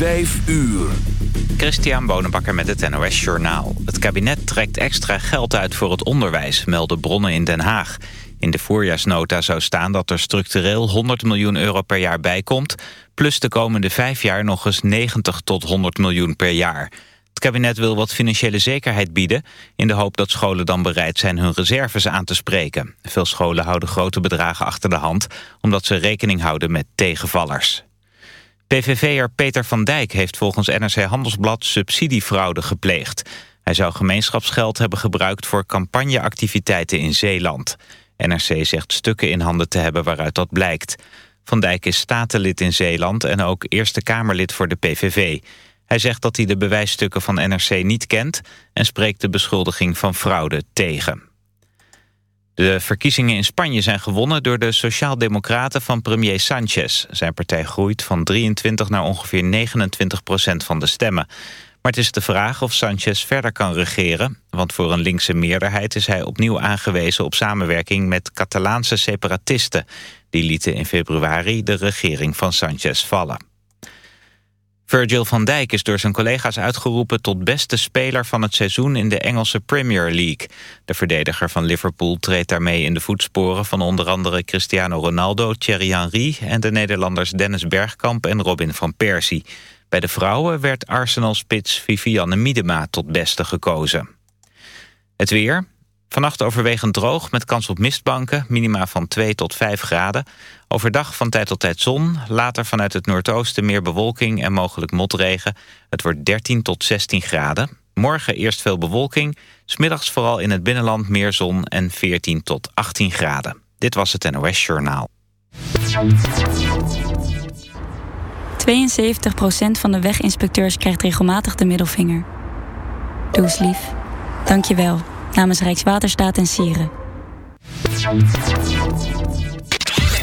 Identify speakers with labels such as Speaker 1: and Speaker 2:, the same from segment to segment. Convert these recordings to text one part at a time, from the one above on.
Speaker 1: Vijf uur.
Speaker 2: Christian Bonenbakker met het NOS Journaal. Het kabinet trekt extra geld uit voor het onderwijs, melden bronnen in Den Haag. In de voorjaarsnota zou staan dat er structureel 100 miljoen euro per jaar bijkomt... plus de komende vijf jaar nog eens 90 tot 100 miljoen per jaar. Het kabinet wil wat financiële zekerheid bieden... in de hoop dat scholen dan bereid zijn hun reserves aan te spreken. Veel scholen houden grote bedragen achter de hand... omdat ze rekening houden met tegenvallers. PVV'er Peter van Dijk heeft volgens NRC Handelsblad subsidiefraude gepleegd. Hij zou gemeenschapsgeld hebben gebruikt voor campagneactiviteiten in Zeeland. NRC zegt stukken in handen te hebben waaruit dat blijkt. Van Dijk is statenlid in Zeeland en ook Eerste Kamerlid voor de PVV. Hij zegt dat hij de bewijsstukken van NRC niet kent... en spreekt de beschuldiging van fraude tegen. De verkiezingen in Spanje zijn gewonnen door de Sociaaldemocraten van premier Sanchez. Zijn partij groeit van 23 naar ongeveer 29 procent van de stemmen. Maar het is de vraag of Sanchez verder kan regeren... want voor een linkse meerderheid is hij opnieuw aangewezen... op samenwerking met Catalaanse separatisten. Die lieten in februari de regering van Sanchez vallen. Virgil van Dijk is door zijn collega's uitgeroepen tot beste speler van het seizoen in de Engelse Premier League. De verdediger van Liverpool treedt daarmee in de voetsporen van onder andere Cristiano Ronaldo, Thierry Henry en de Nederlanders Dennis Bergkamp en Robin van Persie. Bij de vrouwen werd Arsenal-spits Vivianne Miedema tot beste gekozen. Het weer. Vannacht overwegend droog met kans op mistbanken, minima van 2 tot 5 graden. Overdag van tijd tot tijd zon, later vanuit het noordoosten meer bewolking en mogelijk motregen. Het wordt 13 tot 16 graden. Morgen eerst veel bewolking, smiddags vooral in het binnenland meer zon en 14 tot 18 graden. Dit was het NOS Journaal.
Speaker 3: 72% van de weginspecteurs krijgt regelmatig de middelvinger. Doe eens lief. Dank je wel. Namens Rijkswaterstaat en Sieren.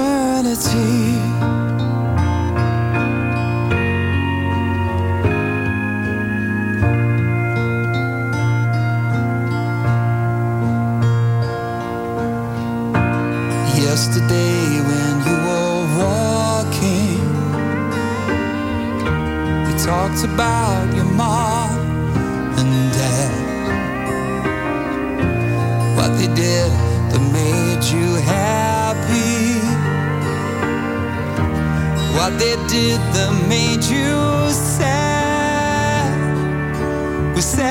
Speaker 4: Eternity. Yesterday when you were walking we talked about did that made you sad. We sat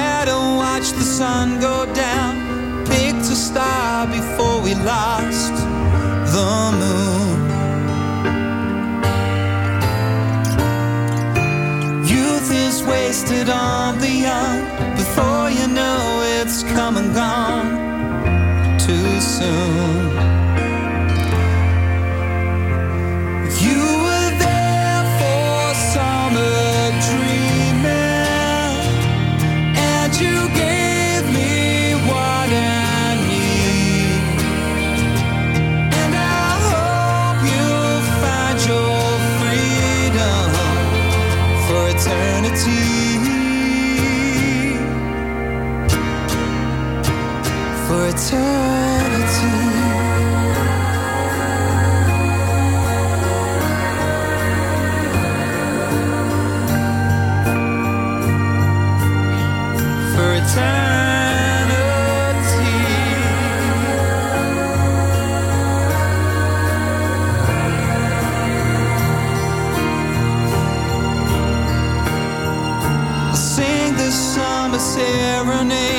Speaker 4: serenade.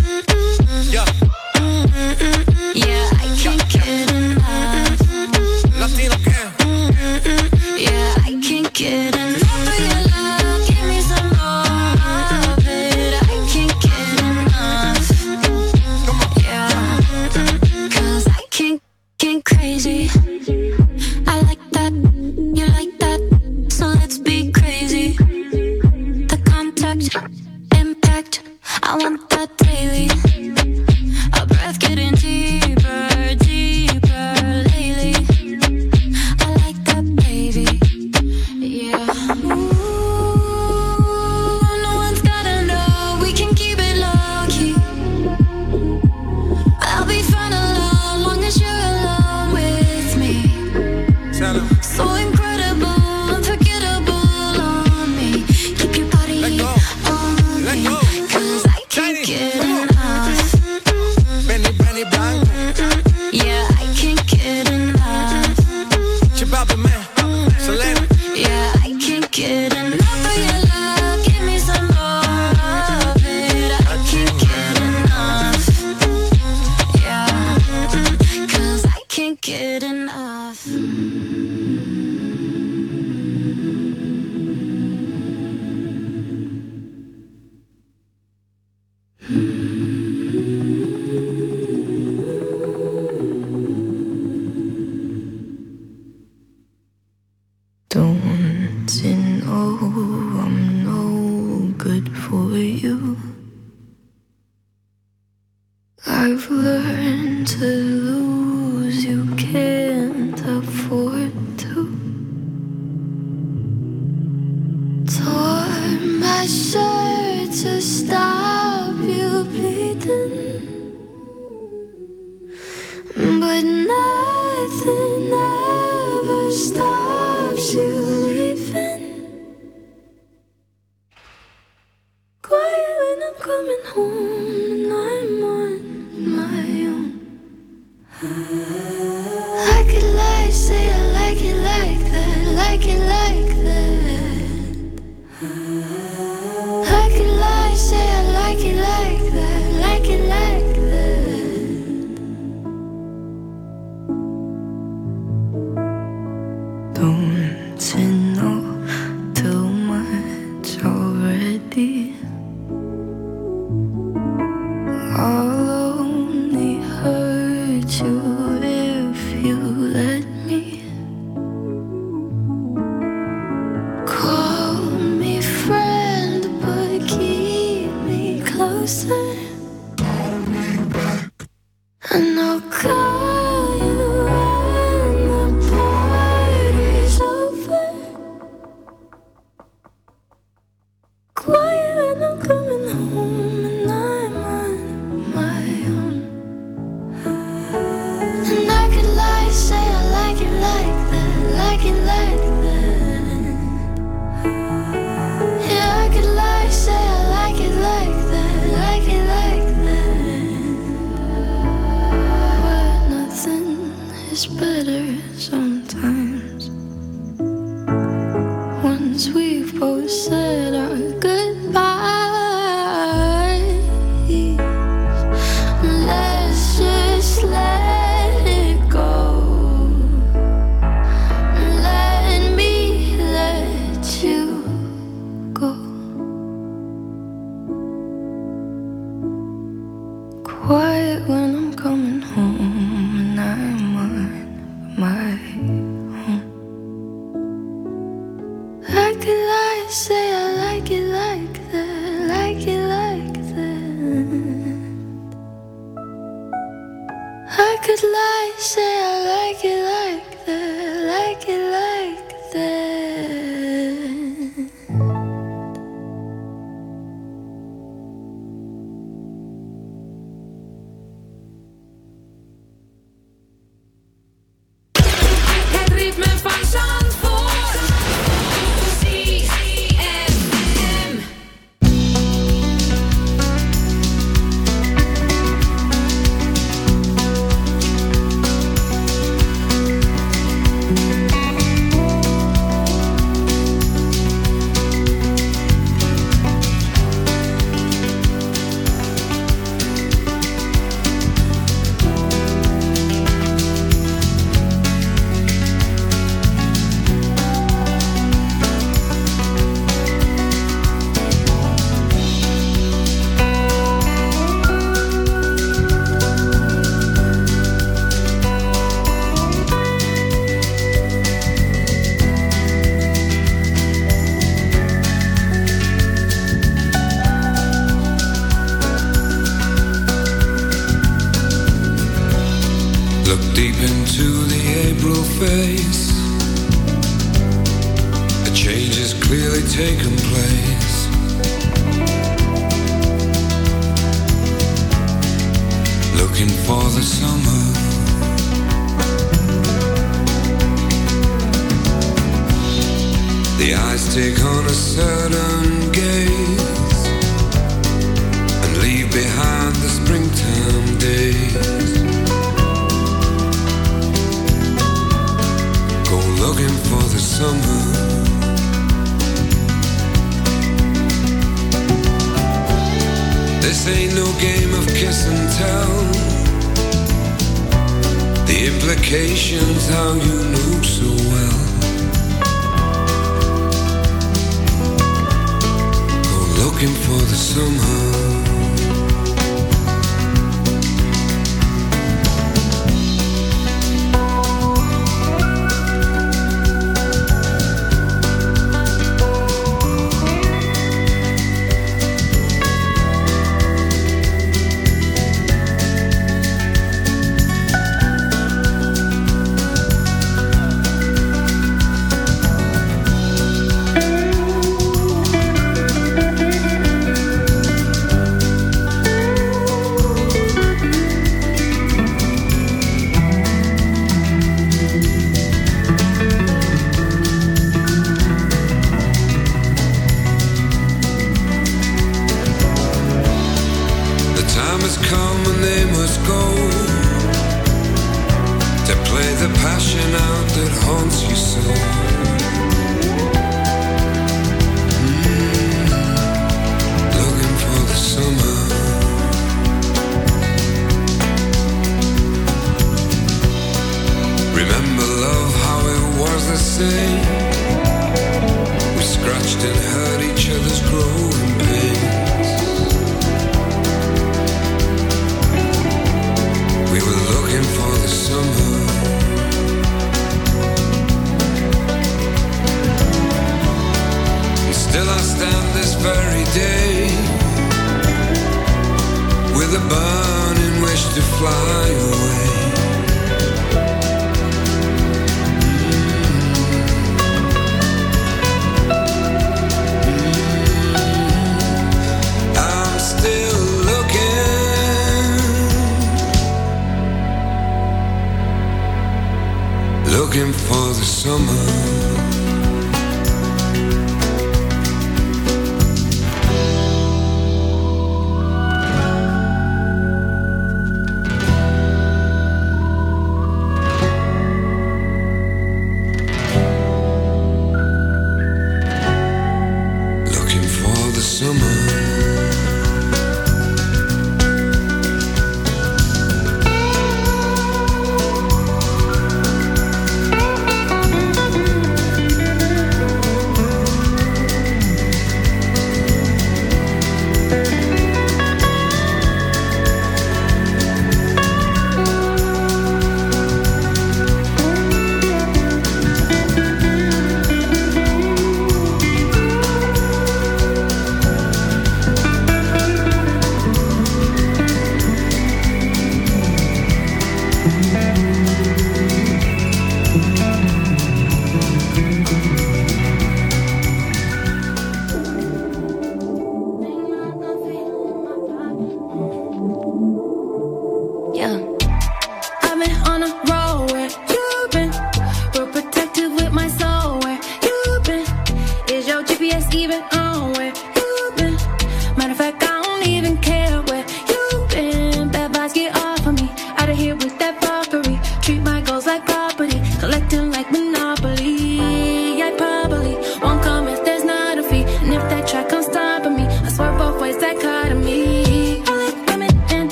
Speaker 5: to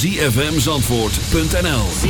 Speaker 4: www.zfmzandvoort.nl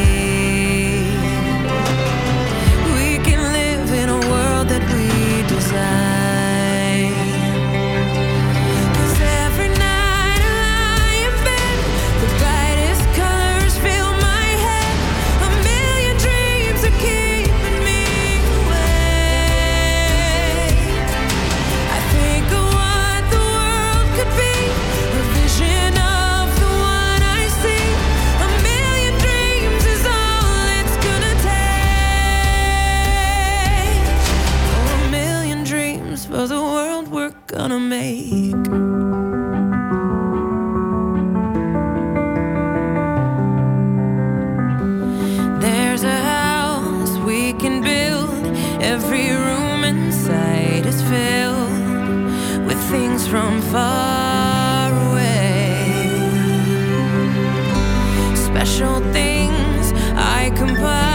Speaker 6: I compile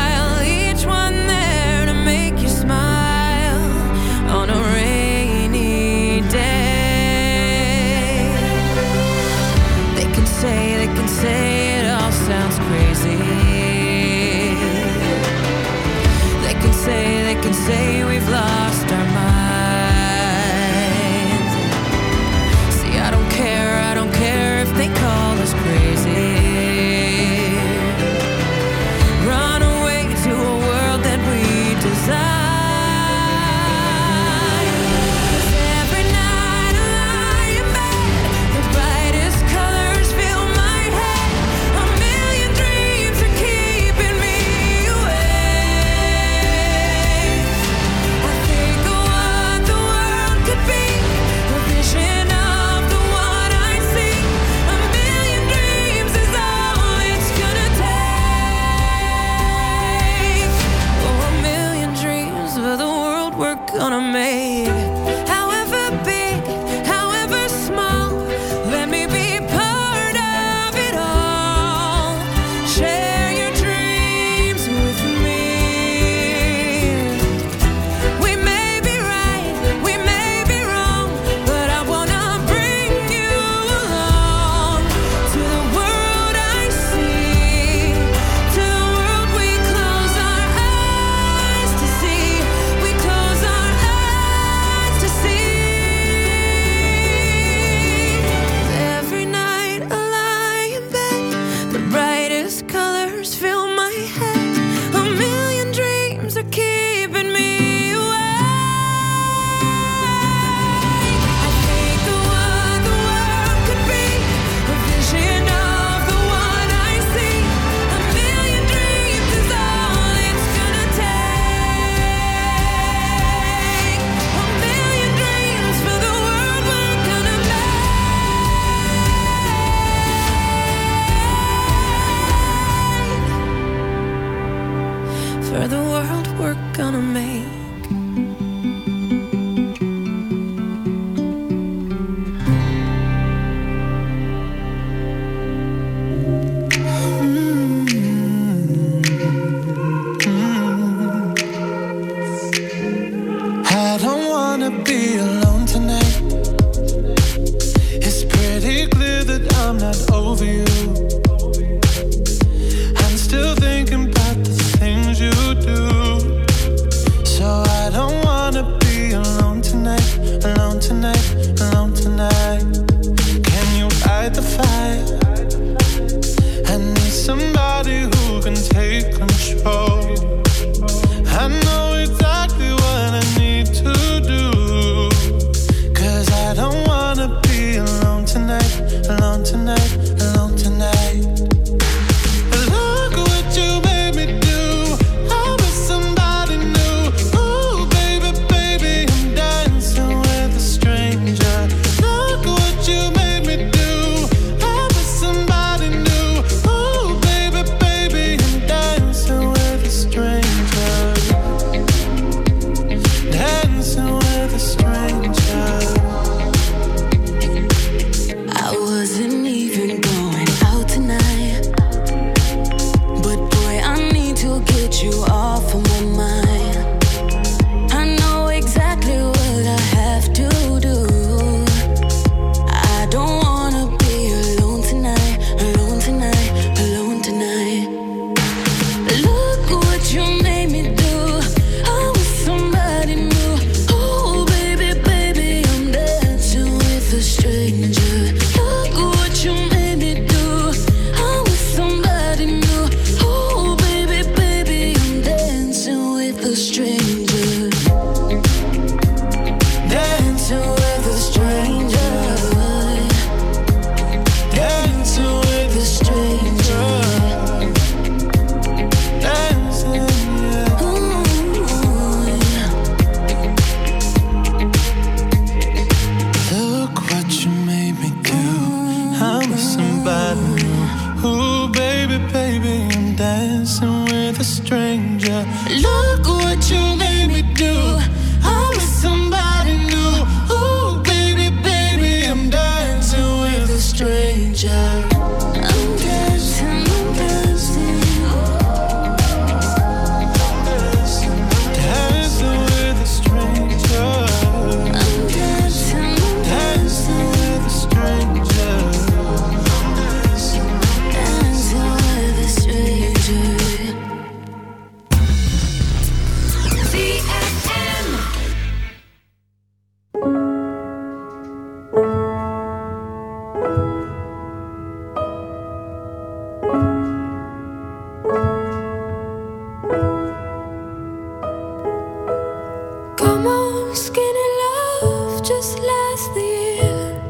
Speaker 7: just last year.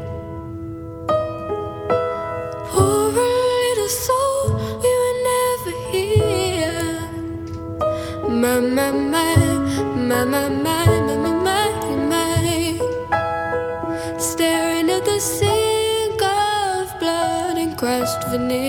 Speaker 7: Poor little soul, we were never here. My, my, my, my, my, my, my, my, Staring at the sink of blood and crushed veneer.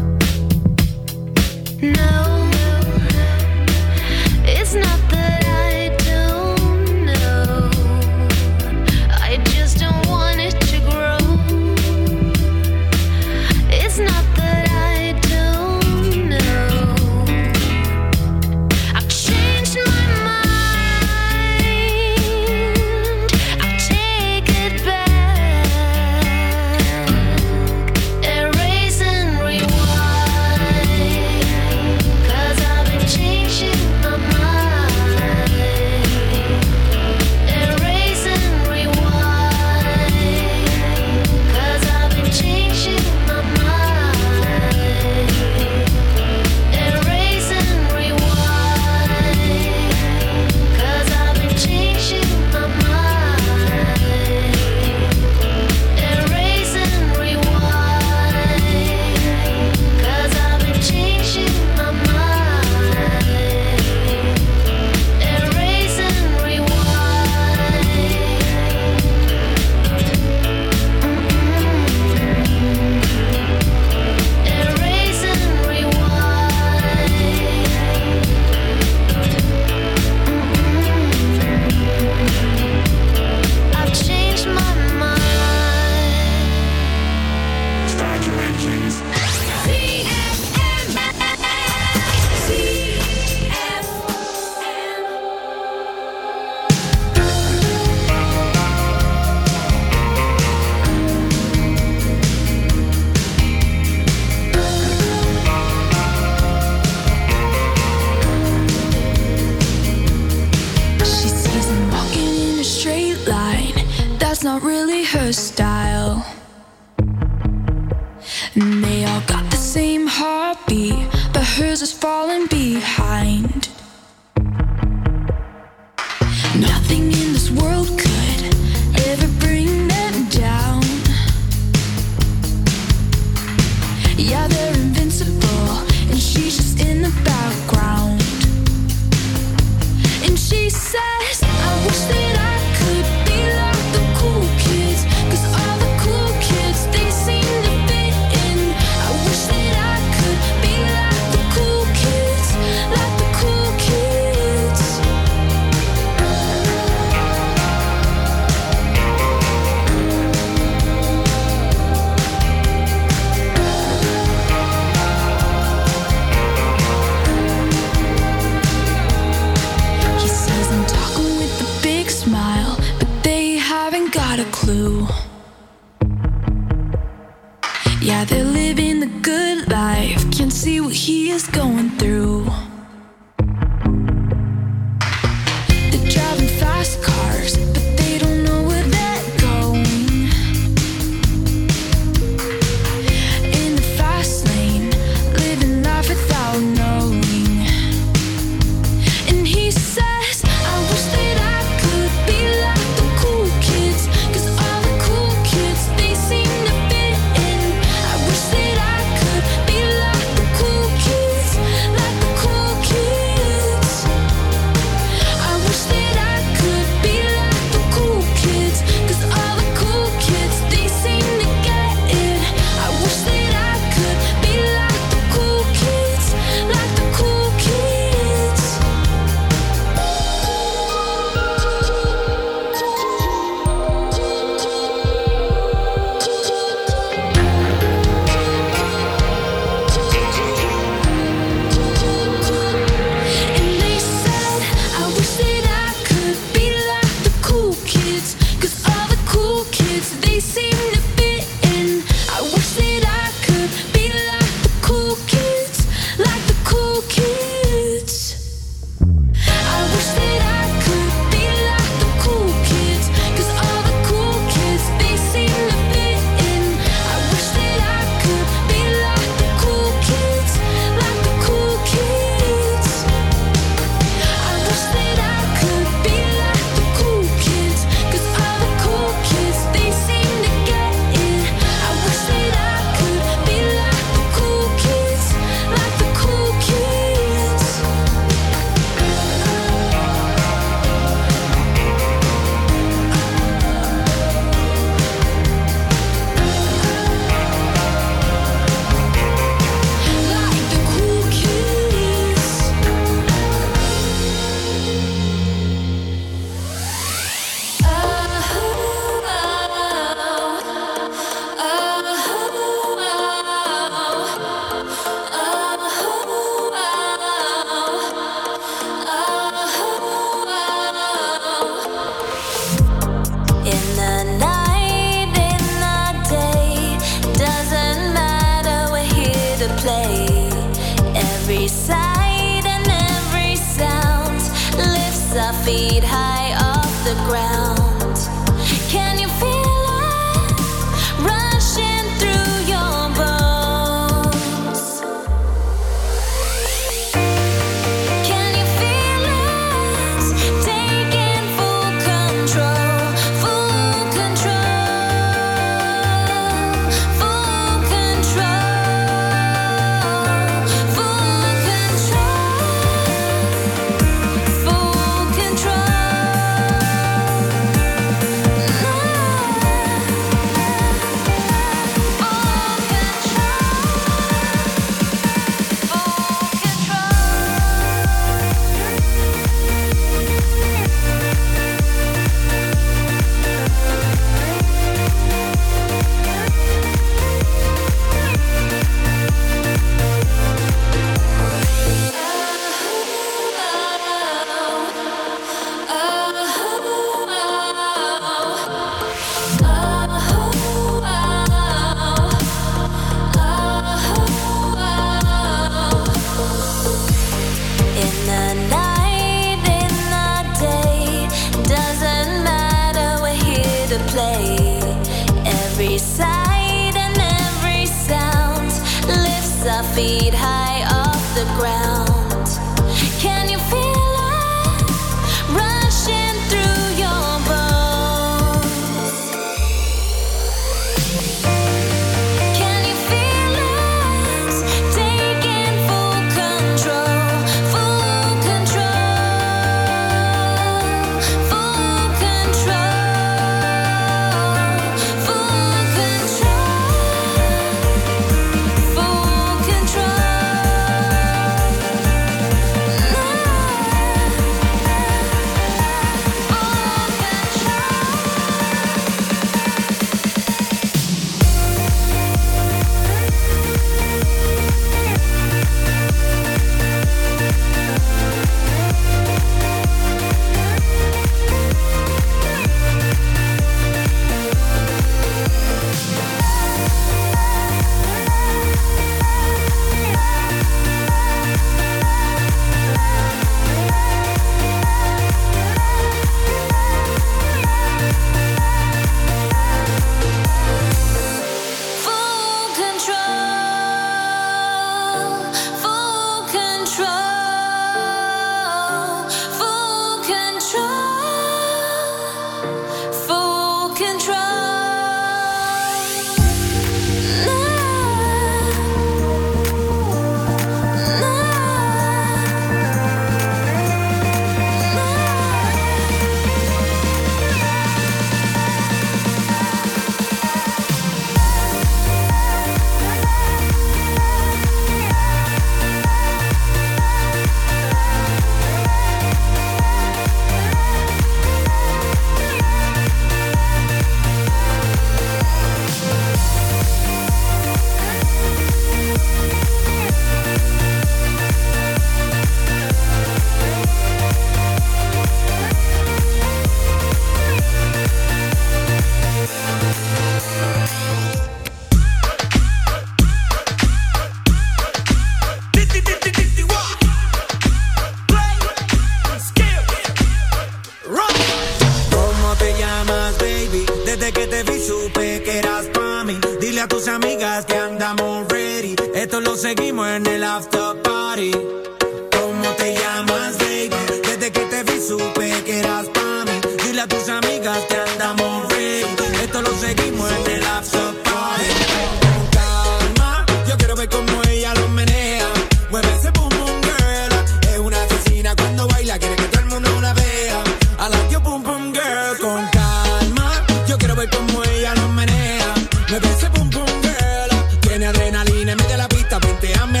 Speaker 8: Tiene adrenalina, mete la pista, penteame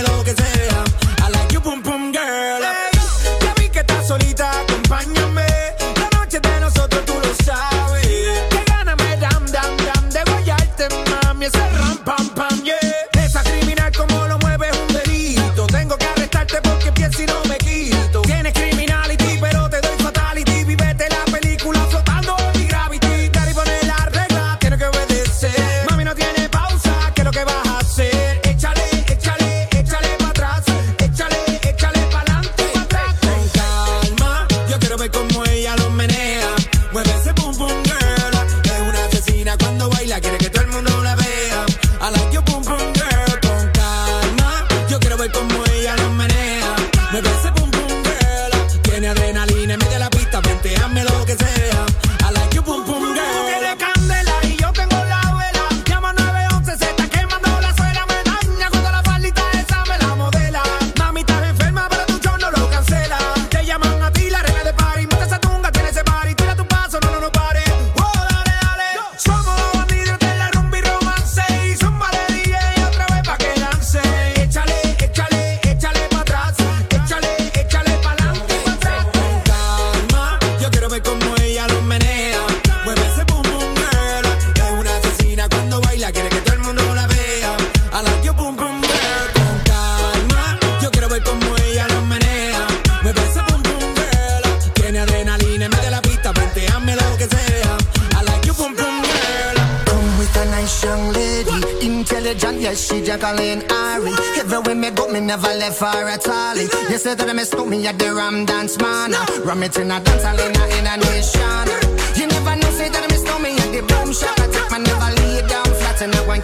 Speaker 8: Ram
Speaker 9: it in a dance hall in a, in a nation. You never know, say that I miss me at the boom shop. I take my never lay down flat
Speaker 10: and
Speaker 4: I went